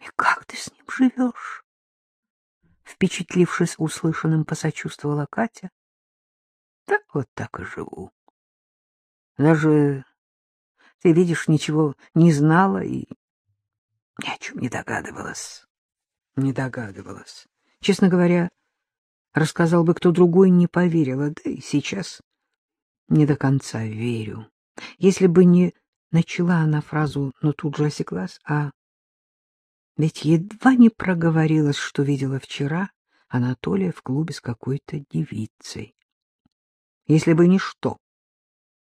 И как ты с ним живешь? Впечатлившись услышанным, посочувствовала Катя. Да вот так и живу. Даже, ты видишь, ничего не знала и ни о чем не догадывалась. Не догадывалась. Честно говоря, рассказал бы кто другой, не поверила, да и сейчас не до конца верю. Если бы не начала она фразу, но тут же осеклась, а ведь едва не проговорилась, что видела вчера Анатолия в клубе с какой-то девицей. Если бы ничто,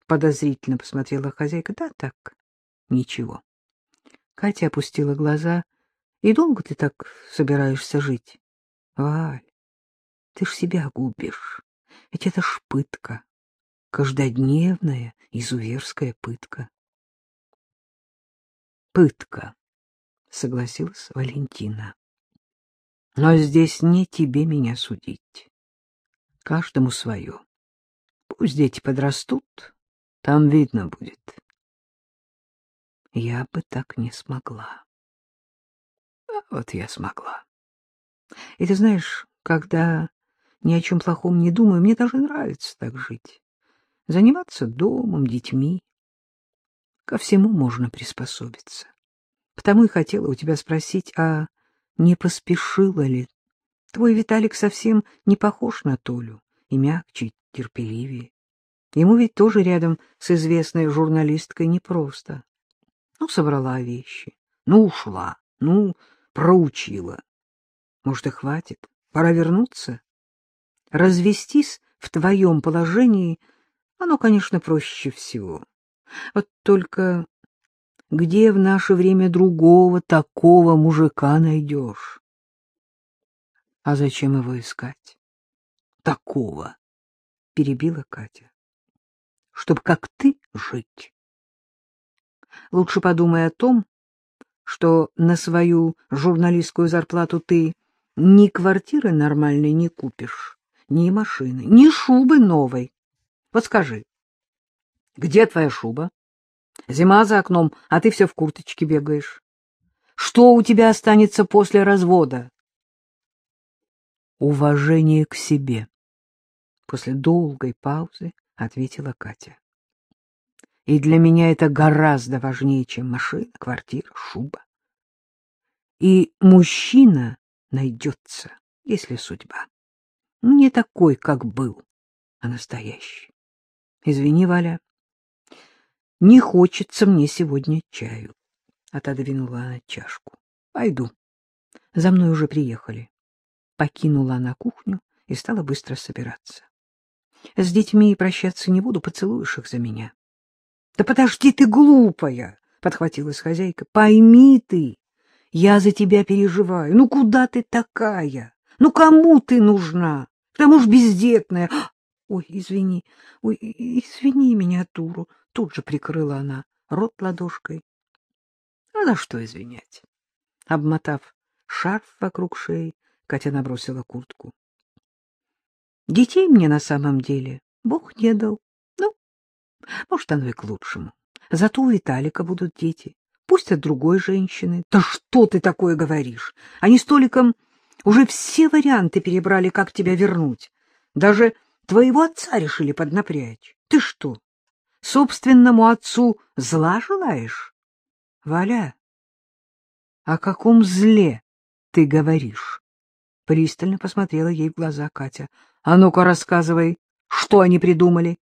подозрительно посмотрела хозяйка, да так, ничего. Катя опустила глаза. И долго ты так собираешься жить? Валь, ты ж себя губишь. Ведь это ж пытка. Каждодневная, изуверская пытка. Пытка, согласилась Валентина. Но здесь не тебе меня судить. Каждому свое. Пусть дети подрастут, там видно будет. Я бы так не смогла. А вот я смогла. И ты знаешь, когда ни о чем плохом не думаю, мне даже нравится так жить. Заниматься домом, детьми. Ко всему можно приспособиться. Потому и хотела у тебя спросить, а не поспешила ли? Твой Виталик совсем не похож на Толю, и мягче, терпеливее. Ему ведь тоже рядом с известной журналисткой непросто. Ну, собрала вещи, ну, ушла, ну, проучила. Может, и хватит, пора вернуться? Развестись в твоем положении, оно, конечно, проще всего. Вот только где в наше время другого такого мужика найдешь? А зачем его искать? Такого, перебила Катя. Чтоб как ты жить. Лучше подумай о том, что на свою журналистскую зарплату ты ни квартиры нормальной не купишь, ни машины, ни шубы новой. Вот скажи, где твоя шуба? Зима за окном, а ты все в курточке бегаешь. Что у тебя останется после развода? Уважение к себе. После долгой паузы ответила Катя. И для меня это гораздо важнее, чем машина, квартира, шуба. И мужчина найдется, если судьба. Не такой, как был, а настоящий. Извини, Валя, не хочется мне сегодня чаю. Отодвинула она чашку. Пойду. За мной уже приехали. Покинула она кухню и стала быстро собираться. С детьми прощаться не буду, поцелуешь их за меня. — Да подожди ты, глупая! — подхватилась хозяйка. — Пойми ты, я за тебя переживаю. Ну куда ты такая? Ну кому ты нужна? К тому ж бездетная. Ой, извини, ой, извини меня, дуру. Тут же прикрыла она рот ладошкой. А на что извинять? Обмотав шарф вокруг шеи, Катя набросила куртку. Детей мне на самом деле Бог не дал. Может, оно и к лучшему. Зато у Виталика будут дети. Пусть от другой женщины. Да что ты такое говоришь? Они с Толиком уже все варианты перебрали, как тебя вернуть. Даже твоего отца решили поднапрячь. Ты что, собственному отцу зла желаешь? Валя, о каком зле ты говоришь? Пристально посмотрела ей в глаза Катя. А ну-ка рассказывай, что они придумали?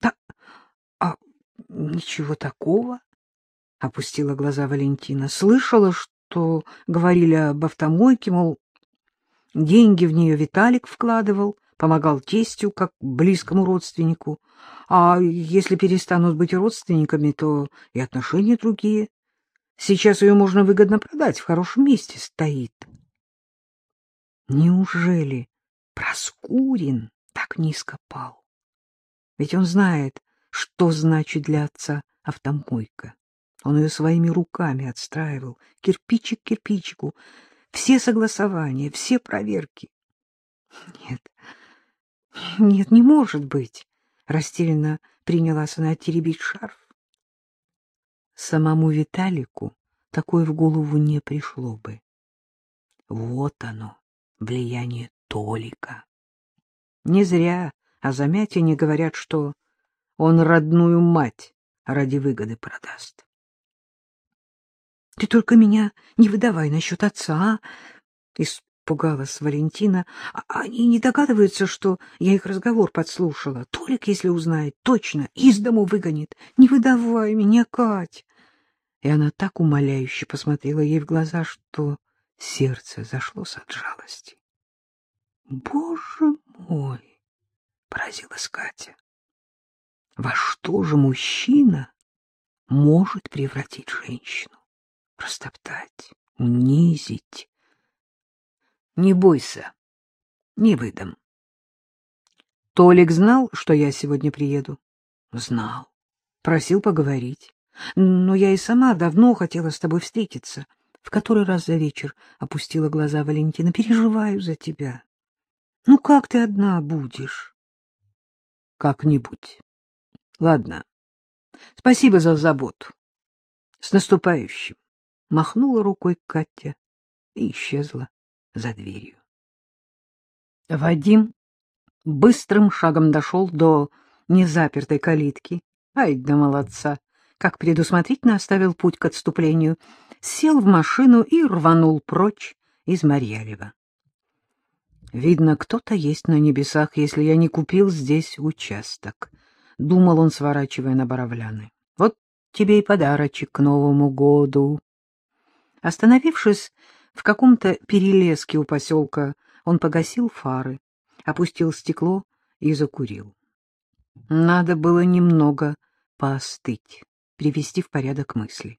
Да — Ничего такого, — опустила глаза Валентина. Слышала, что говорили об автомойке, мол, деньги в нее Виталик вкладывал, помогал тестю, как близкому родственнику. А если перестанут быть родственниками, то и отношения другие. Сейчас ее можно выгодно продать, в хорошем месте стоит. Неужели Проскурин так низко пал? Ведь он знает, что значит для отца автомойка. Он ее своими руками отстраивал, кирпичик к кирпичику, все согласования, все проверки. Нет, нет, не может быть, растерянно принялась она теребить шарф. Самому Виталику такое в голову не пришло бы. Вот оно, влияние Толика. Не зря о Замятине говорят, что он родную мать ради выгоды продаст. — Ты только меня не выдавай насчет отца, — испугалась Валентина. А — Они не догадываются, что я их разговор подслушала. Толик, если узнает, точно из дому выгонит. Не выдавай меня, Кать. И она так умоляюще посмотрела ей в глаза, что сердце зашлось от жалости. — Боже мой! — поразилась Катя. — Во что же мужчина может превратить женщину? растоптать, унизить. Не бойся, не выдам. Толик знал, что я сегодня приеду? Знал. Просил поговорить. Но я и сама давно хотела с тобой встретиться. В который раз за вечер опустила глаза Валентина. Переживаю за тебя. Ну, как ты одна будешь? Как-нибудь. Ладно. Спасибо за заботу. С наступающим махнула рукой Катя и исчезла за дверью. Вадим быстрым шагом дошел до незапертой калитки. Ай да молодца! Как предусмотрительно оставил путь к отступлению, сел в машину и рванул прочь из Марьялева. Видно, кто-то есть на небесах, если я не купил здесь участок. Думал он, сворачивая на Боровляны. Вот тебе и подарочек к Новому году. Остановившись в каком-то перелеске у поселка, он погасил фары, опустил стекло и закурил. Надо было немного поостыть, привести в порядок мысли.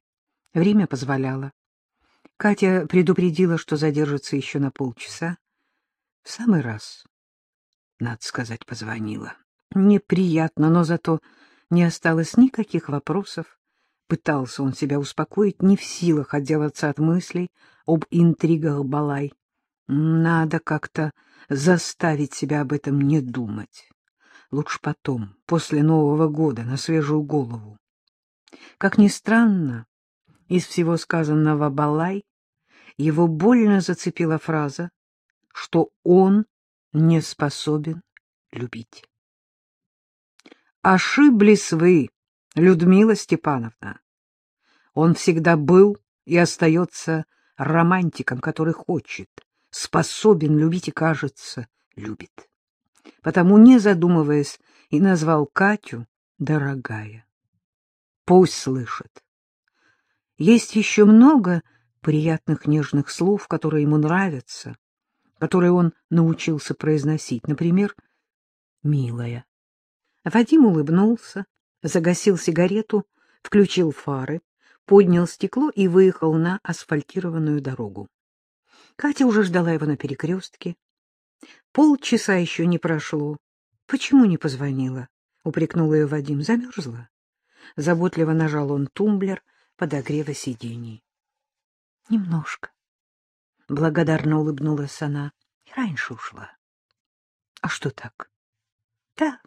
Время позволяло. Катя предупредила, что задержится еще на полчаса. В самый раз, надо сказать, позвонила. Неприятно, но зато не осталось никаких вопросов, Пытался он себя успокоить, не в силах отделаться от мыслей об интригах Балай. Надо как-то заставить себя об этом не думать. Лучше потом, после Нового года, на свежую голову. Как ни странно, из всего сказанного Балай его больно зацепила фраза, что он не способен любить. «Ошиблись вы!» Людмила Степановна. Он всегда был и остается романтиком, который хочет, способен любить и, кажется, любит. Потому, не задумываясь, и назвал Катю «дорогая». Пусть слышит. Есть еще много приятных нежных слов, которые ему нравятся, которые он научился произносить. Например, «милая». Вадим улыбнулся, загасил сигарету, включил фары, поднял стекло и выехал на асфальтированную дорогу. Катя уже ждала его на перекрестке. Полчаса еще не прошло. Почему не позвонила? — упрекнул ее Вадим. Замерзла. Заботливо нажал он тумблер подогрева сидений. — Немножко. Благодарно улыбнулась она. И раньше ушла. — А что так? — Да,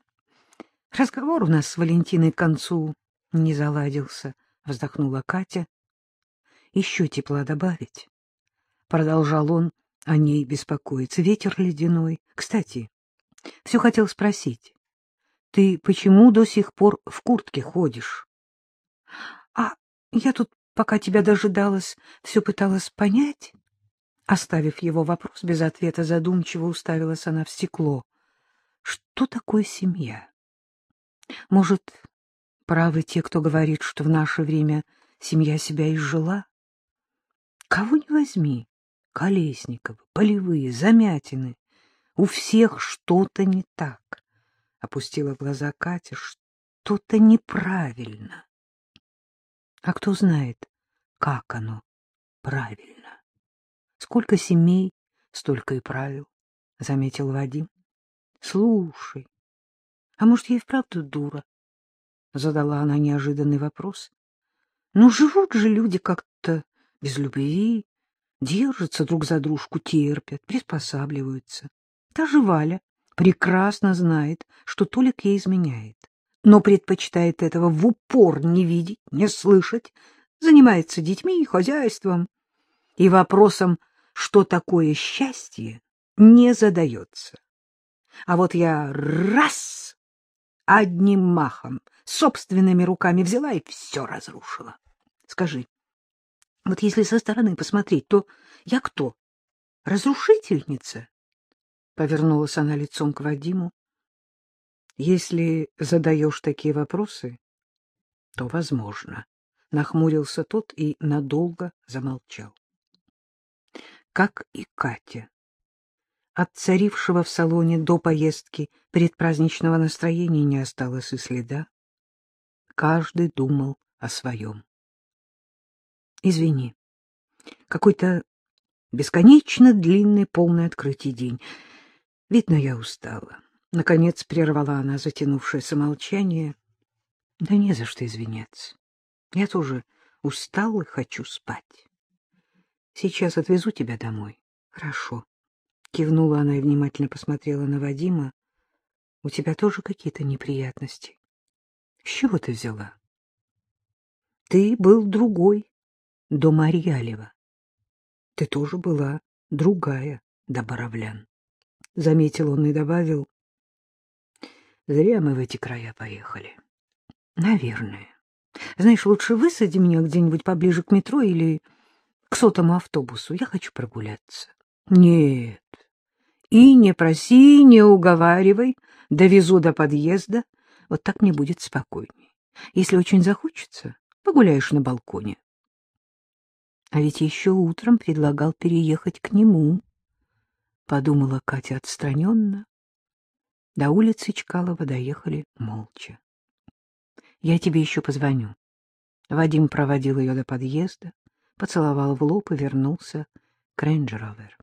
Разговор у нас с Валентиной к концу не заладился, — вздохнула Катя. — Еще тепла добавить? Продолжал он о ней беспокоиться. Ветер ледяной. Кстати, все хотел спросить. Ты почему до сих пор в куртке ходишь? — А я тут, пока тебя дожидалась, все пыталась понять. Оставив его вопрос без ответа, задумчиво уставилась она в стекло. Что такое семья? Может, правы те, кто говорит, что в наше время семья себя изжила? Кого не возьми, Колесников, Полевые, Замятины, у всех что-то не так. Опустила глаза Катя, что-то неправильно. А кто знает, как оно правильно? Сколько семей, столько и правил, — заметил Вадим. Слушай, а может, я и вправду дура? Задала она неожиданный вопрос. Ну, живут же люди как-то без любви, держатся друг за дружку, терпят, приспосабливаются. Та же Валя прекрасно знает, что Толик ей изменяет, но предпочитает этого в упор не видеть, не слышать, занимается детьми и хозяйством. И вопросом, что такое счастье не задается. А вот я раз одним махом собственными руками взяла и все разрушила. Скажи, вот если со стороны посмотреть, то я кто? Разрушительница? Повернулась она лицом к Вадиму. Если задаешь такие вопросы, то возможно. Нахмурился тот и надолго замолчал. Как и Катя. От царившего в салоне до поездки предпраздничного настроения не осталось и следа. Каждый думал о своем. Извини, какой-то бесконечно длинный, полный открытий день. Видно, я устала. Наконец прервала она затянувшееся молчание. Да не за что извиняться. Я тоже устала и хочу спать. Сейчас отвезу тебя домой. Хорошо. Кивнула она и внимательно посмотрела на Вадима. У тебя тоже какие-то неприятности? С чего ты взяла? Ты был другой до Марьялева. Ты тоже была другая до Боровлян. Заметил он и добавил. Зря мы в эти края поехали. Наверное. Знаешь, лучше высади меня где-нибудь поближе к метро или к сотому автобусу. Я хочу прогуляться. Нет. И не проси, не уговаривай. Довезу до подъезда. Вот так мне будет спокойнее. Если очень захочется, погуляешь на балконе. А ведь еще утром предлагал переехать к нему, — подумала Катя отстраненно. До улицы Чкалова доехали молча. — Я тебе еще позвоню. Вадим проводил ее до подъезда, поцеловал в лоб и вернулся к рейндж-роверу.